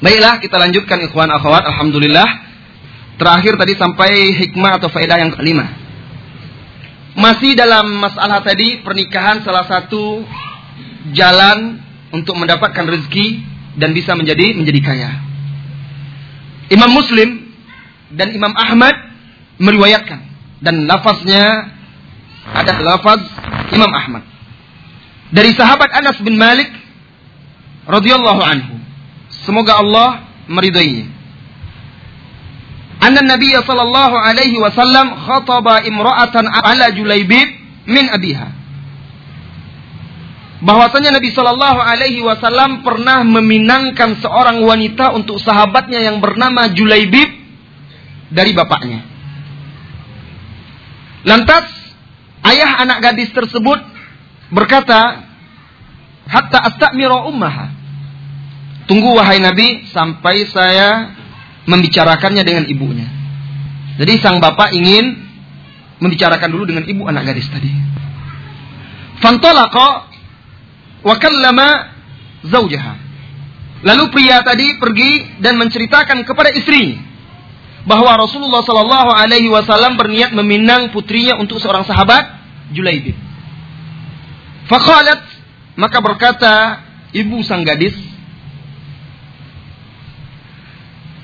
Baiklah, kita lanjutkan ikhwan akhwat. Alhamdulillah. Terakhir tadi sampai hikmah atau faedah yang kelima. Masih dalam masalah tadi pernikahan salah satu jalan untuk mendapatkan rezeki dan bisa menjadi menjadi kaya. Imam Muslim dan Imam Ahmad meriwayatkan dan lafaznya ada lafaz Imam Ahmad dari sahabat Anas bin Malik radhiyallahu anhu Semoga Allah meridainya. Anna Nabi sallallahu alaihi wasallam khataba imra'atan ala Julaibib min abiha. Bahwasanya Nabi sallallahu alaihi wasallam pernah meminangkan seorang wanita untuk sahabatnya yang bernama Julaibib dari bapaknya. Lantas ayah anak gadis tersebut berkata, "Hatta astamira ummaha." Tunggu wahai Nabi sampai saya membicarakannya dengan ibunya. Jadi sang bapak ingin membicarakan dulu dengan ibu anak gadis tadi. Fantalaqa wa kallama zaujaha. Lalu pria tadi pergi dan menceritakan kepada istri bahwa Rasulullah Shallallahu Alaihi Wasallam berniat meminang putrinya untuk seorang sahabat Julaibib. Fakalat maka berkata ibu sang gadis,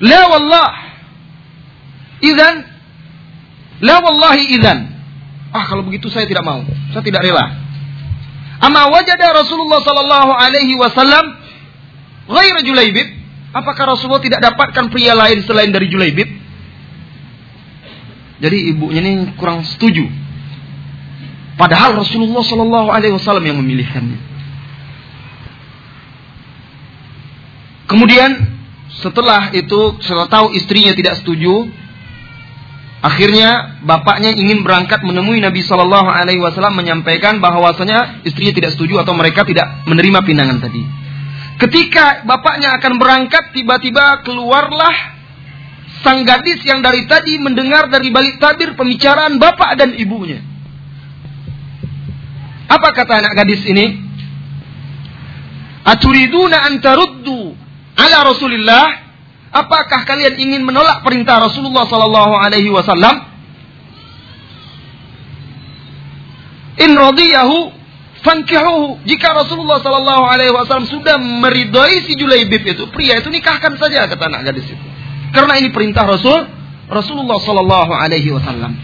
La wallah. Idan. La wallahi. Ah kalau begitu saya tidak mau. Saya tidak rela. Amma wajada Rasulullah sallallahu alaihi wasallam ghaira Julaibib? Apakah Rasulullah tidak dapatkan pria lain selain dari Julaibib? Jadi ibunya ini kurang setuju. Padahal Rasulullah sallallahu alaihi wasallam yang memilihkannya. Kemudian setelah itu setelah tahu istrinya tidak setuju, akhirnya bapaknya ingin berangkat menemui Nabi Shallallahu Alaihi Wasallam menyampaikan bahwasanya istrinya tidak setuju atau mereka tidak menerima pinangan tadi. Ketika bapaknya akan berangkat, tiba-tiba keluarlah sang gadis yang dari tadi mendengar dari balik tabir pembicaraan bapak dan ibunya. Apa kata anak gadis ini? Aturiduna antaruddu ala Rasulillah, apakah kalian ingin menolak perintah Rasulullah sallallahu alaihi wasallam? In radiyahu fankihuhu. Jika Rasulullah sallallahu alaihi wasallam sudah meridai si Julaibib itu, pria itu nikahkan saja kata anak gadis itu. Karena ini perintah Rasul Rasulullah sallallahu alaihi wasallam.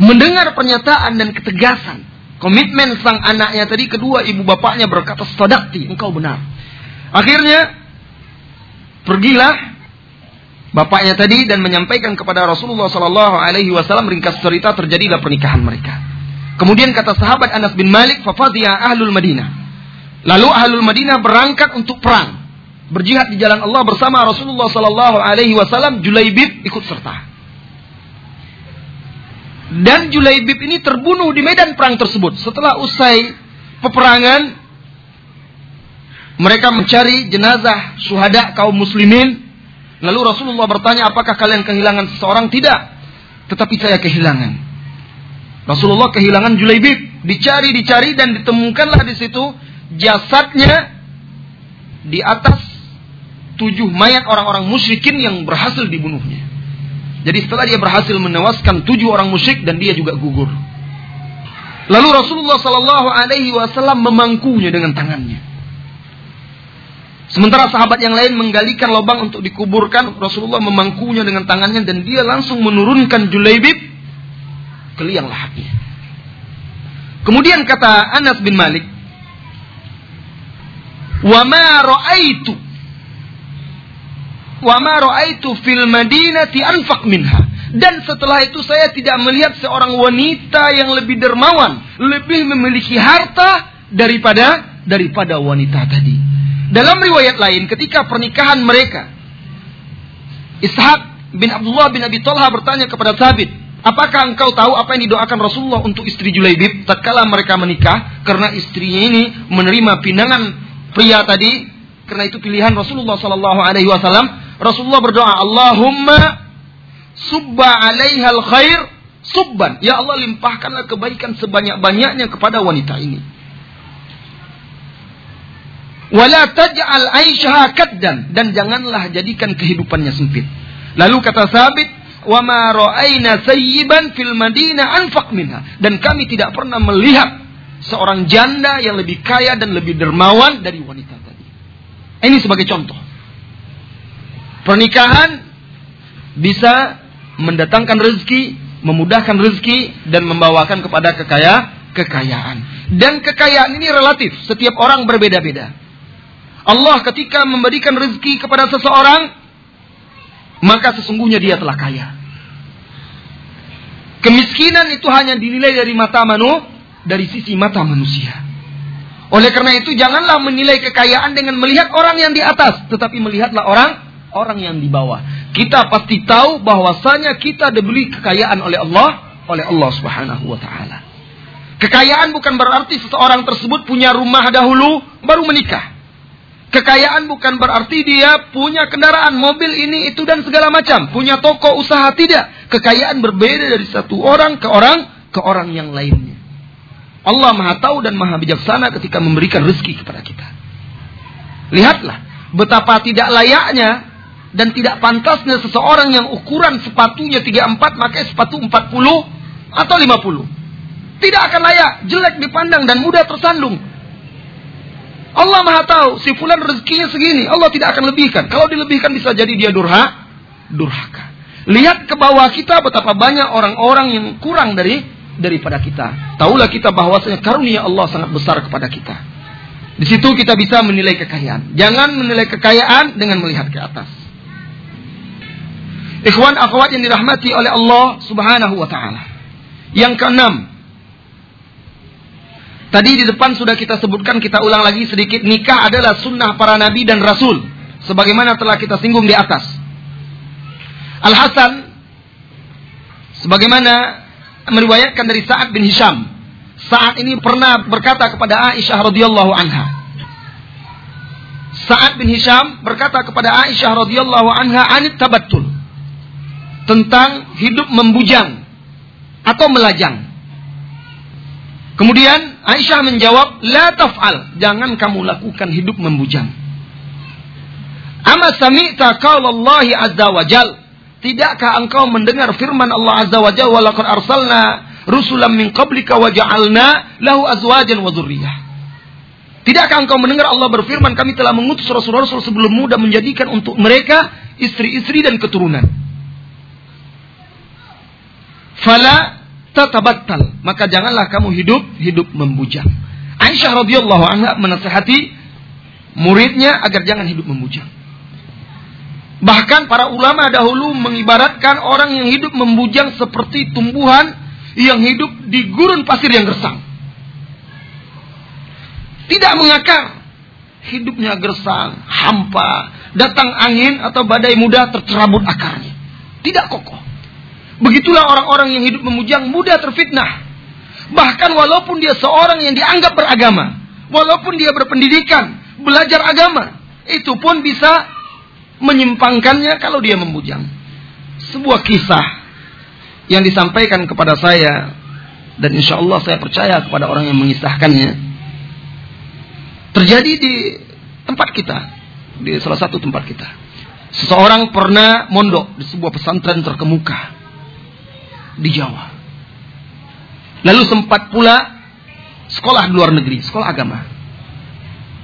Mendengar pernyataan dan ketegasan komitmen sang anaknya tadi kedua ibu bapaknya berkata sadaqti engkau benar akhirnya Pergilah bapaknya tadi dan menyampaikan kepada Rasulullah Sallallahu Alaihi Wasallam ringkas cerita terjadilah pernikahan mereka. Kemudian kata sahabat Anas bin Malik, "Fafadiyah ahlul Madinah." Lalu ahlul Madinah berangkat untuk perang, berjihad di jalan Allah bersama Rasulullah Sallallahu Alaihi Wasallam. Julaibib ikut serta. Dan Julaibib ini terbunuh di medan perang tersebut. Setelah usai peperangan, mereka mencari jenazah syuhada kaum muslimin. Lalu Rasulullah bertanya, apakah kalian kehilangan seseorang? Tidak. Tetapi saya kehilangan. Rasulullah kehilangan Julaibib. Dicari, dicari dan ditemukanlah di situ jasadnya di atas tujuh mayat orang-orang musyrikin yang berhasil dibunuhnya. Jadi setelah dia berhasil menewaskan tujuh orang musyrik dan dia juga gugur. Lalu Rasulullah Sallallahu Alaihi Wasallam memangkunya dengan tangannya. Sementara sahabat yang lain menggalikan lubang untuk dikuburkan, Rasulullah memangkunya dengan tangannya dan dia langsung menurunkan Julaibib ke liang lahatnya. Kemudian kata Anas bin Malik, "Wa ma ra'aitu wa ma ra'aitu fil Madinati anfaq minha." Dan setelah itu saya tidak melihat seorang wanita yang lebih dermawan, lebih memiliki harta daripada daripada wanita tadi. Dalam riwayat lain ketika pernikahan mereka Ishaq bin Abdullah bin Abi Talha bertanya kepada Thabit, "Apakah engkau tahu apa yang didoakan Rasulullah untuk istri Julaibib tatkala mereka menikah karena istrinya ini menerima pinangan pria tadi karena itu pilihan Rasulullah sallallahu alaihi wasallam. Rasulullah berdoa, "Allahumma subba 'alaiha khair subban." Ya Allah limpahkanlah kebaikan sebanyak-banyaknya kepada wanita ini. Wala taj'al aisyaha kaddan dan janganlah jadikan kehidupannya sempit. Lalu kata Sabit, "Wa ma ra'aina fil Madinah anfaq minha." Dan kami tidak pernah melihat seorang janda yang lebih kaya dan lebih dermawan dari wanita tadi. Ini sebagai contoh. Pernikahan bisa mendatangkan rezeki, memudahkan rezeki dan membawakan kepada kekaya kekayaan. Dan kekayaan ini relatif, setiap orang berbeda-beda. Allah ketika memberikan rezeki kepada seseorang, maka sesungguhnya dia telah kaya. Kemiskinan itu hanya dinilai dari mata manu, dari sisi mata manusia. Oleh karena itu janganlah menilai kekayaan dengan melihat orang yang di atas, tetapi melihatlah orang orang yang di bawah. Kita pasti tahu bahwasanya kita diberi kekayaan oleh Allah, oleh Allah Subhanahu wa taala. Kekayaan bukan berarti seseorang tersebut punya rumah dahulu baru menikah. Kekayaan bukan berarti dia punya kendaraan, mobil ini, itu dan segala macam. Punya toko usaha, tidak. Kekayaan berbeda dari satu orang ke orang ke orang yang lainnya. Allah maha tahu dan maha bijaksana ketika memberikan rezeki kepada kita. Lihatlah betapa tidak layaknya dan tidak pantasnya seseorang yang ukuran sepatunya 34 pakai sepatu 40 atau 50. Tidak akan layak, jelek dipandang dan mudah tersandung. Allah Maha tahu si fulan rezekinya segini, Allah tidak akan lebihkan. Kalau dilebihkan bisa jadi dia durha, durhaka. Lihat ke bawah kita betapa banyak orang-orang yang kurang dari daripada kita. Taulah kita bahwasanya karunia Allah sangat besar kepada kita. Di situ kita bisa menilai kekayaan. Jangan menilai kekayaan dengan melihat ke atas. Ikhwan akhwat yang dirahmati oleh Allah Subhanahu wa taala. Yang keenam, Tadi di depan sudah kita sebutkan, kita ulang lagi sedikit. Nikah adalah sunnah para nabi dan rasul. Sebagaimana telah kita singgung di atas. Al-Hasan, sebagaimana meriwayatkan dari Sa'ad bin Hisham. Sa'ad ini pernah berkata kepada Aisyah radhiyallahu anha. Sa'ad bin Hisham berkata kepada Aisyah radhiyallahu anha anit tabattul. Tentang hidup membujang atau melajang. Kemudian Aisyah menjawab, "La taf'al." Jangan kamu lakukan hidup membujang. Ama sami'ta Allah azza wa jal. Tidakkah engkau mendengar firman Allah azza wa jalla walaqad arsalna rusulan min qablika wa ja'alna lahu azwajan wa dzurriyyah. Tidakkah engkau mendengar Allah berfirman, kami telah mengutus rasul-rasul sebelummu dan menjadikan untuk mereka istri-istri dan keturunan. Fala tatabattal, maka janganlah kamu hidup hidup membujang. Aisyah radhiyallahu anha menasihati muridnya agar jangan hidup membujang. Bahkan para ulama dahulu mengibaratkan orang yang hidup membujang seperti tumbuhan yang hidup di gurun pasir yang gersang. Tidak mengakar, hidupnya gersang, hampa, datang angin atau badai mudah tercerabut akarnya. Tidak kokoh. Begitulah orang-orang yang hidup memujang mudah terfitnah. Bahkan walaupun dia seorang yang dianggap beragama, walaupun dia berpendidikan, belajar agama, itu pun bisa menyimpangkannya kalau dia membujang. Sebuah kisah yang disampaikan kepada saya dan insya Allah saya percaya kepada orang yang mengisahkannya terjadi di tempat kita di salah satu tempat kita seseorang pernah mondok di sebuah pesantren terkemuka di Jawa. Lalu sempat pula sekolah di luar negeri, sekolah agama.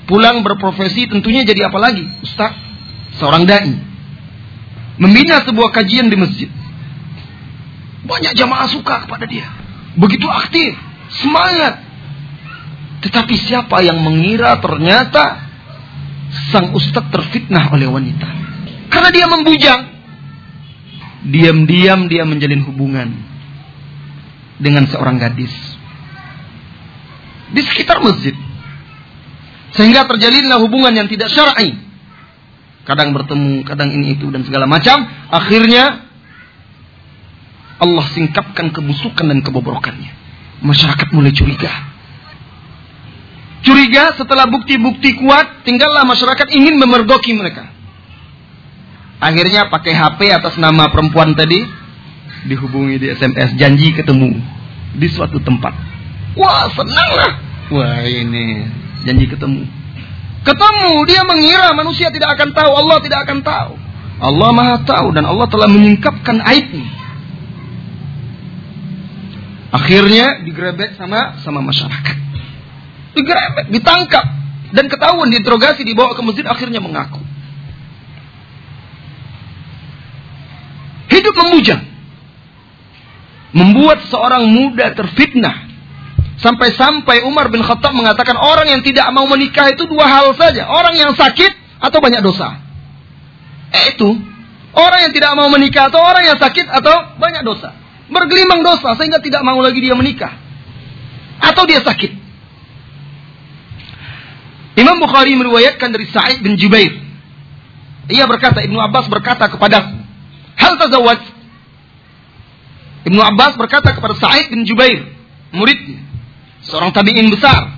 Pulang berprofesi tentunya jadi apa lagi? Ustaz, seorang dai. Membina sebuah kajian di masjid. Banyak jamaah suka kepada dia. Begitu aktif, semangat. Tetapi siapa yang mengira ternyata sang ustadz terfitnah oleh wanita. Karena dia membujang. Diam-diam dia menjalin hubungan dengan seorang gadis di sekitar masjid. Sehingga terjalinlah hubungan yang tidak syar'i. Kadang bertemu, kadang ini itu dan segala macam. Akhirnya Allah singkapkan kebusukan dan kebobrokannya. Masyarakat mulai curiga. Curiga setelah bukti-bukti kuat, tinggallah masyarakat ingin memergoki mereka. Akhirnya pakai HP atas nama perempuan tadi dihubungi di SMS janji ketemu di suatu tempat. Wah senang lah. Wah ini janji ketemu. Ketemu, dia mengira manusia tidak akan tahu, Allah tidak akan tahu. Allah Maha tahu dan Allah telah menyingkapkan aibnya. Akhirnya digrebek sama sama masyarakat. Digrebek, ditangkap dan ketahuan diinterogasi dibawa ke masjid akhirnya mengaku. Memuja. Membuat seorang muda terfitnah. Sampai-sampai Umar bin Khattab mengatakan orang yang tidak mau menikah itu dua hal saja. Orang yang sakit atau banyak dosa. Eh itu. Orang yang tidak mau menikah atau orang yang sakit atau banyak dosa. Bergelimang dosa sehingga tidak mau lagi dia menikah. Atau dia sakit. Imam Bukhari meriwayatkan dari Sa'id bin Jubair. Ia berkata, Ibnu Abbas berkata kepada Hal tazawwaj? Ibnu Abbas berkata kepada Sa'id bin Jubair, muridnya, seorang tabi'in besar.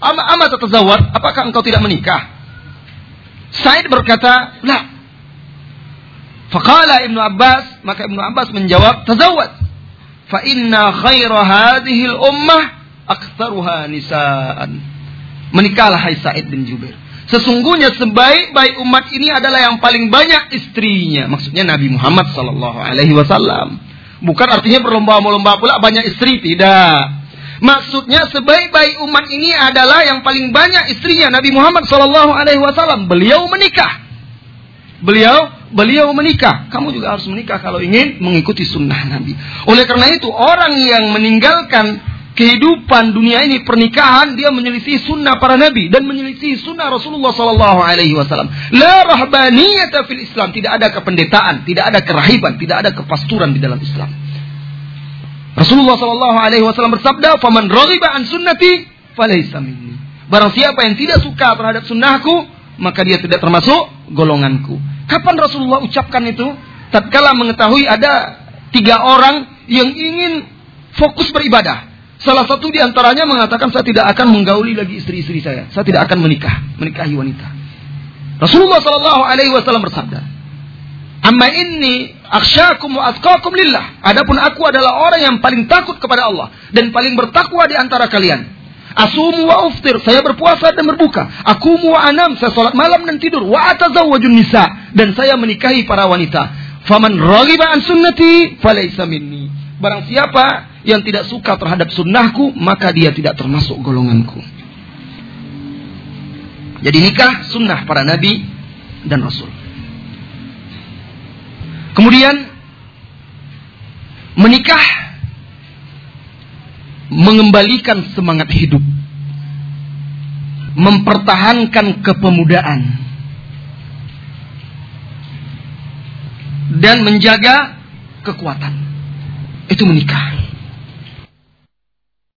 Ama ama tatazawwaj, apakah engkau tidak menikah? Sa'id berkata, "La." Faqala Ibnu Abbas, maka Ibnu Abbas menjawab, "Tazawwaj." Fa inna khaira hadhihi al-ummah aktsaruha nisaan. Menikahlah hai Sa'id bin Jubair. Sesungguhnya sebaik-baik umat ini adalah yang paling banyak istrinya. Maksudnya Nabi Muhammad Sallallahu Alaihi Wasallam. Bukan artinya berlomba-lomba pula banyak istri, tidak. Maksudnya sebaik-baik umat ini adalah yang paling banyak istrinya Nabi Muhammad Sallallahu Alaihi Wasallam. Beliau menikah. Beliau beliau menikah. Kamu juga harus menikah kalau ingin mengikuti sunnah Nabi. Oleh karena itu orang yang meninggalkan kehidupan dunia ini pernikahan dia menyelisih sunnah para nabi dan menyelisih sunnah Rasulullah Sallallahu Alaihi Wasallam. La rahbaniyata fil Islam tidak ada kependetaan, tidak ada kerahiban, tidak ada kepasturan di dalam Islam. Rasulullah Sallallahu Alaihi Wasallam bersabda, "Faman raghiba an sunnati, falaysa minni." Barang siapa yang tidak suka terhadap sunnahku, maka dia tidak termasuk golonganku. Kapan Rasulullah ucapkan itu? Tatkala mengetahui ada tiga orang yang ingin fokus beribadah Salah satu di antaranya mengatakan saya tidak akan menggauli lagi istri-istri saya. Saya tidak akan menikah, menikahi wanita. Rasulullah Shallallahu Alaihi Wasallam bersabda, Amma inni aksyakum wa atqakum lillah. Adapun aku adalah orang yang paling takut kepada Allah dan paling bertakwa di antara kalian. Asumu wa uftir, saya berpuasa dan berbuka. Aku wa anam, saya salat malam dan tidur. Wa atazawwajun nisa dan saya menikahi para wanita. Faman raghiba an sunnati falaysa minni. Barang siapa yang tidak suka terhadap sunnahku, maka dia tidak termasuk golonganku. Jadi nikah sunnah para nabi dan rasul. Kemudian menikah mengembalikan semangat hidup, mempertahankan kepemudaan, dan menjaga kekuatan. Itu menikah.